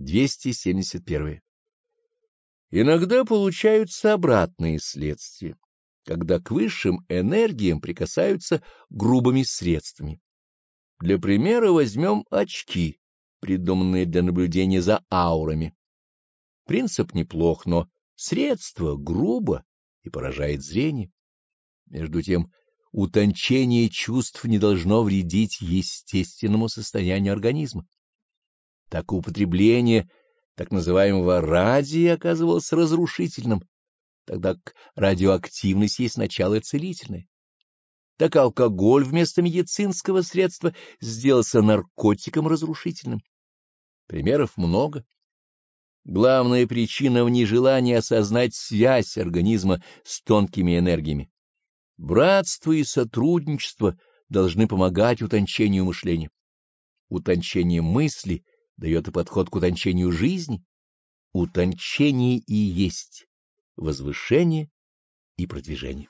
271. Иногда получаются обратные следствия, когда к высшим энергиям прикасаются грубыми средствами. Для примера возьмем очки, придуманные для наблюдения за аурами. Принцип неплох, но средство грубо и поражает зрение. Между тем, утончение чувств не должно вредить естественному состоянию организма. Так употребление так называемого радия оказывалось разрушительным, тогда как радиоактивность есть начало целительное. Так алкоголь вместо медицинского средства сделался наркотиком разрушительным. Примеров много. Главная причина в нежелании осознать связь организма с тонкими энергиями. Братство и сотрудничество должны помогать утончению мышления. Утончение мысли дает и подход к утончению жизни. Утончение и есть возвышение и продвижение.